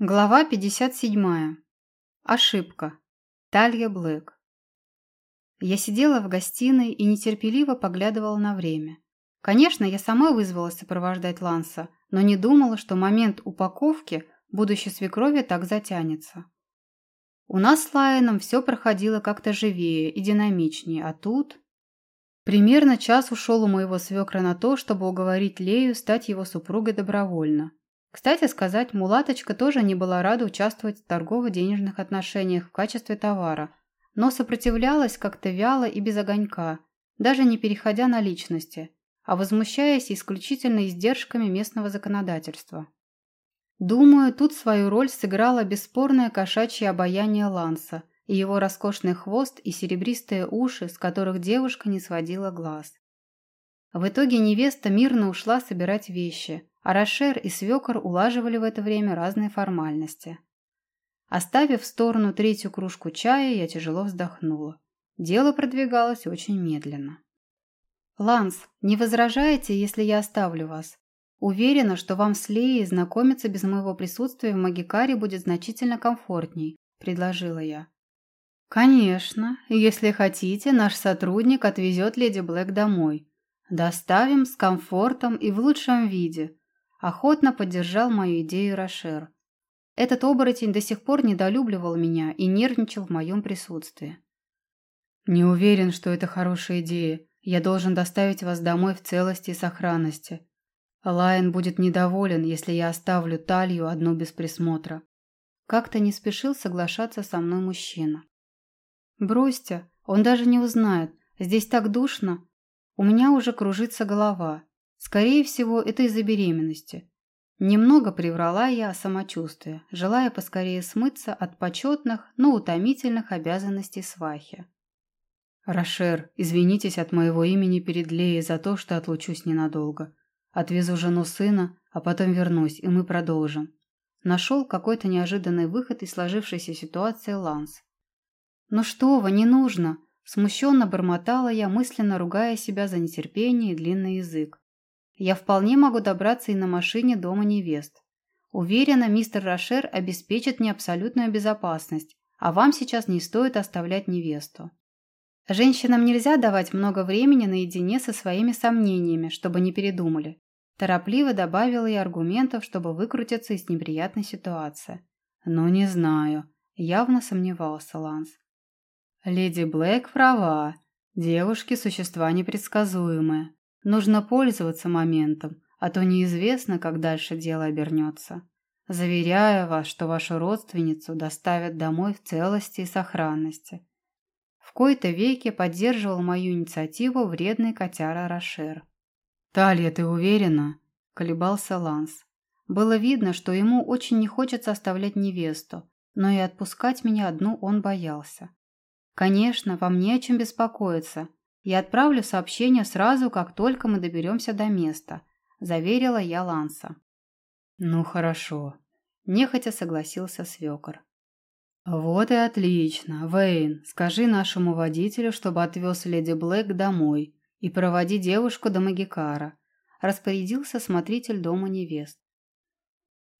Глава 57. Ошибка. Талья Блэк. Я сидела в гостиной и нетерпеливо поглядывала на время. Конечно, я сама вызвалась сопровождать Ланса, но не думала, что момент упаковки будущей свекрови так затянется. У нас с Лайеном все проходило как-то живее и динамичнее, а тут... Примерно час ушел у моего свекра на то, чтобы уговорить Лею стать его супругой добровольно. Кстати сказать, мулаточка тоже не была рада участвовать в торгово-денежных отношениях в качестве товара, но сопротивлялась как-то вяло и без огонька, даже не переходя на личности, а возмущаясь исключительно издержками местного законодательства. Думаю, тут свою роль сыграло бесспорное кошачье обаяние Ланса и его роскошный хвост и серебристые уши, с которых девушка не сводила глаз. В итоге невеста мирно ушла собирать вещи, а Рошер и Свекор улаживали в это время разные формальности. Оставив в сторону третью кружку чая, я тяжело вздохнула. Дело продвигалось очень медленно. «Ланс, не возражаете, если я оставлю вас? Уверена, что вам с Леей знакомиться без моего присутствия в Магикаре будет значительно комфортней», – предложила я. «Конечно, если хотите, наш сотрудник отвезет леди Блэк домой. Доставим с комфортом и в лучшем виде», Охотно поддержал мою идею Рошер. Этот оборотень до сих пор недолюбливал меня и нервничал в моем присутствии. «Не уверен, что это хорошая идея. Я должен доставить вас домой в целости и сохранности. Лайон будет недоволен, если я оставлю талью одну без присмотра». Как-то не спешил соглашаться со мной мужчина. «Бросьте, он даже не узнает. Здесь так душно. У меня уже кружится голова. Скорее всего, это из-за беременности. Немного приврала я о самочувствии, желая поскорее смыться от почетных, но утомительных обязанностей свахи. «Рошер, извинитесь от моего имени перед Леей за то, что отлучусь ненадолго. Отвезу жену сына, а потом вернусь, и мы продолжим». Нашел какой-то неожиданный выход из сложившейся ситуации Ланс. «Ну что вы, не нужно!» Смущенно бормотала я, мысленно ругая себя за нетерпение и длинный язык. Я вполне могу добраться и на машине дома невест. Уверена, мистер Рошер обеспечит мне абсолютную безопасность, а вам сейчас не стоит оставлять невесту. Женщинам нельзя давать много времени наедине со своими сомнениями, чтобы не передумали. Торопливо добавила я аргументов, чтобы выкрутиться из неприятной ситуации. «Ну, не знаю», – явно сомневался Ланс. «Леди Блэк права. Девушки – существа непредсказуемые. Нужно пользоваться моментом, а то неизвестно, как дальше дело обернется. Заверяю вас, что вашу родственницу доставят домой в целости и сохранности. В кои-то веке поддерживал мою инициативу вредный котяра Рошер. «Талья, ты уверена?» – колебался Ланс. Было видно, что ему очень не хочется оставлять невесту, но и отпускать меня одну он боялся. Конечно, вам не о чем беспокоиться. Я отправлю сообщение сразу, как только мы доберемся до места», – заверила я Ланса. «Ну хорошо», – нехотя согласился свекор. «Вот и отлично. Вейн, скажи нашему водителю, чтобы отвез леди Блэк домой и проводи девушку до Магикара», – распорядился смотритель дома невест.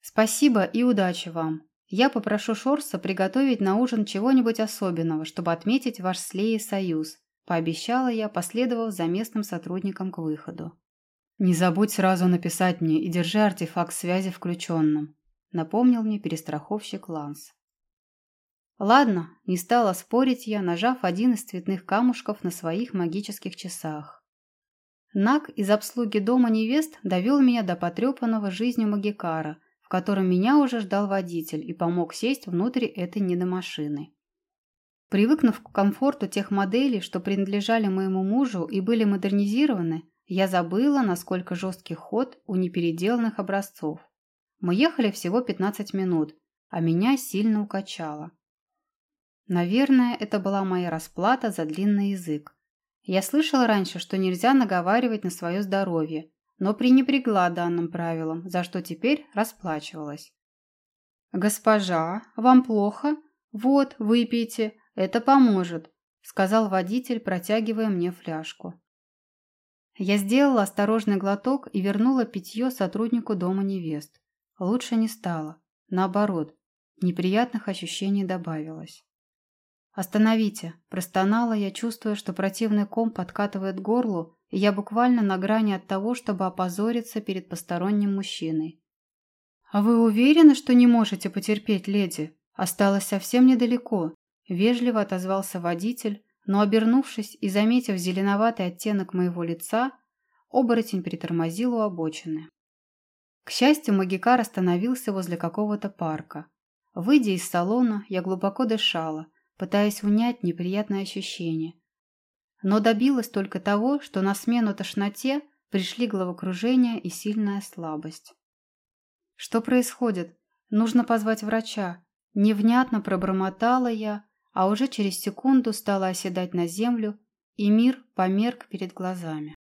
«Спасибо и удачи вам. Я попрошу Шорса приготовить на ужин чего-нибудь особенного, чтобы отметить ваш с Леей союз», пообещала я, последовав за местным сотрудником к выходу. «Не забудь сразу написать мне и держи артефакт связи включенным», напомнил мне перестраховщик Ланс. Ладно, не стала спорить я, нажав один из цветных камушков на своих магических часах. Наг из обслуги дома невест довел меня до потрепанного жизнью магикара, в котором меня уже ждал водитель и помог сесть внутрь этой недомашины. Привыкнув к комфорту тех моделей, что принадлежали моему мужу и были модернизированы, я забыла, насколько жесткий ход у непеределанных образцов. Мы ехали всего 15 минут, а меня сильно укачало. Наверное, это была моя расплата за длинный язык. Я слышала раньше, что нельзя наговаривать на свое здоровье, но пренебрегла данным правилам, за что теперь расплачивалась. «Госпожа, вам плохо? Вот, выпейте, «Это поможет», – сказал водитель, протягивая мне фляжку. Я сделала осторожный глоток и вернула питье сотруднику дома невест. Лучше не стало. Наоборот, неприятных ощущений добавилось. «Остановите!» – простонала я, чувствуя, что противный ком подкатывает к горлу, и я буквально на грани от того, чтобы опозориться перед посторонним мужчиной. «А вы уверены, что не можете потерпеть, леди? Осталось совсем недалеко», – вежливо отозвался водитель, но, обернувшись и заметив зеленоватый оттенок моего лица, оборотень притормозил у обочины. К счастью, Магикар остановился возле какого-то парка. Выйдя из салона, я глубоко дышала, пытаясь унять неприятное ощущение. Но добилась только того, что на смену тошноте пришли головокружение и сильная слабость. Что происходит? Нужно позвать врача. Невнятно пробормотала я, а уже через секунду стала оседать на землю, и мир померк перед глазами.